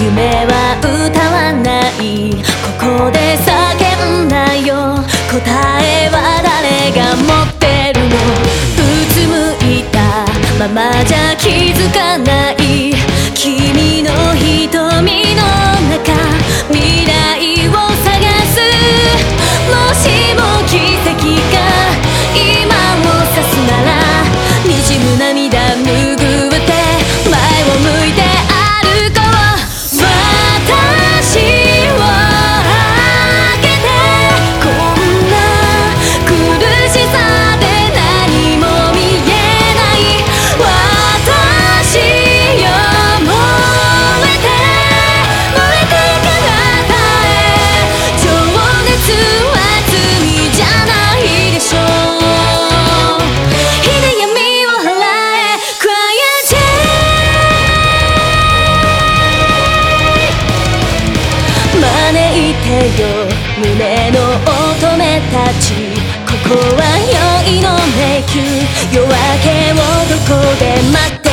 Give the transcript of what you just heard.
夢は歌わない。ここで叫んだよ。答えは誰が持ってるの？うつむいたままじゃ気づかない。君の瞳のよ。胸の乙女たち。ここは酔いの迷宮。夜明けをどこで待って